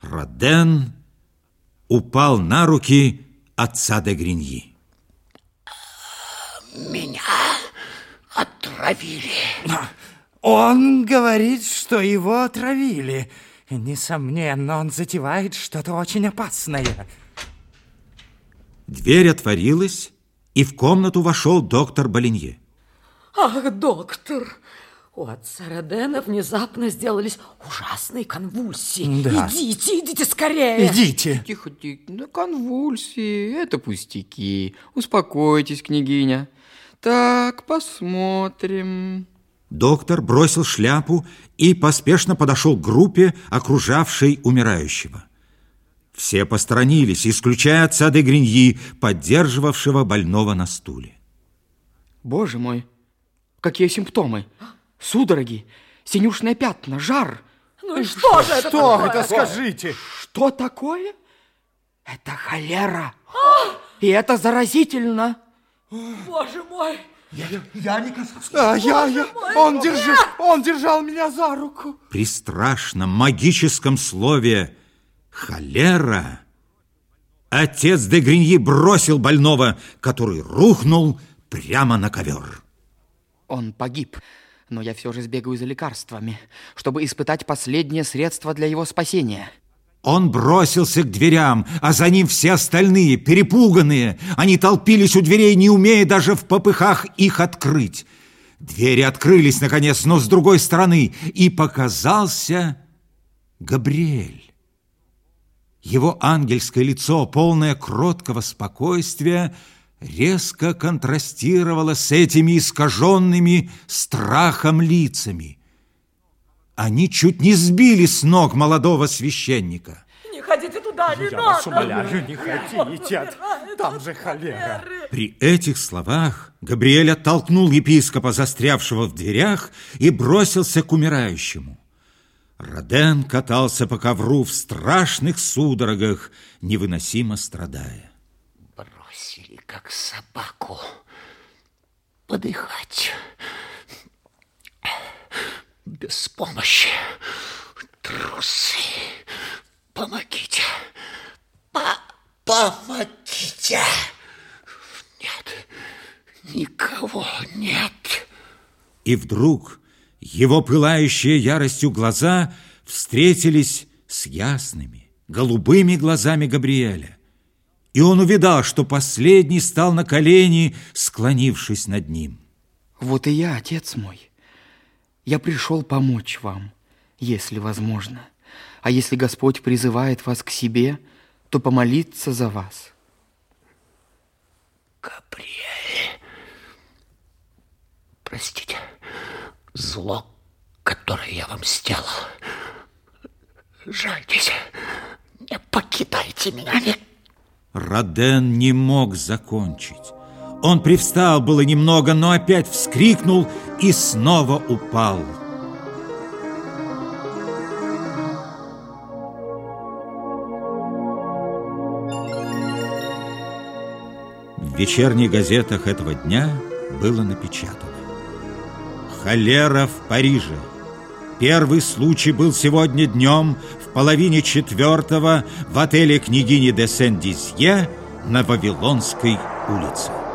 Роден упал на руки отца де Гриньи. Меня отравили. Он говорит, что его отравили. Несомненно, он затевает что-то очень опасное. Дверь отворилась, и в комнату вошел доктор Болинье. Ах, доктор, у отца Родена внезапно сделались ужасные конвульсии. Да. Идите, идите скорее. Идите. Тихо, тихо, да конвульсии, это пустяки. Успокойтесь, княгиня. Так, посмотрим. Доктор бросил шляпу и поспешно подошел к группе, окружавшей умирающего. Все посторонились, исключая отца де Гриньи, поддерживавшего больного на стуле. Боже мой, какие симптомы? Судороги, синюшные пятна, жар. Ну и что же это Что такое? это, скажите? Что такое? Это холера. И это заразительно. Боже мой! А, я, я, он, держи, он держал меня за руку. При страшном магическом слове «холера» отец де Гриньи бросил больного, который рухнул прямо на ковер. Он погиб, но я все же сбегаю за лекарствами, чтобы испытать последнее средство для его спасения. Он бросился к дверям, а за ним все остальные, перепуганные. Они толпились у дверей, не умея даже в попыхах их открыть. Двери открылись, наконец, но с другой стороны, и показался Габриэль. Его ангельское лицо, полное кроткого спокойствия, резко контрастировало с этими искаженными страхом лицами. Они чуть не сбили с ног молодого священника. Не ходите туда, не Я надо! вас умоляю, не хотите. Там же холера. При этих словах Габриэль оттолкнул епископа, застрявшего в дверях, и бросился к умирающему. Роден катался по ковру в страшных судорогах, невыносимо страдая. Как собаку, подыхать. Без помощи. Трусы. Помогите. По- помогите. Нет, никого нет. И вдруг его пылающие яростью глаза встретились с ясными, голубыми глазами Габриэля. И он увидал, что последний стал на колени, склонившись над ним. Вот и я, отец мой. Я пришел помочь вам, если возможно. А если Господь призывает вас к себе, то помолиться за вас. Габриэль, простите, зло, которое я вам сделал. Жальтесь, не покидайте меня, не Роден не мог закончить. Он привстал было немного, но опять вскрикнул и снова упал. В вечерних газетах этого дня было напечатано. Холера в Париже. Первый случай был сегодня днем в половине четвертого в отеле княгини де Сен-Дизье на Вавилонской улице.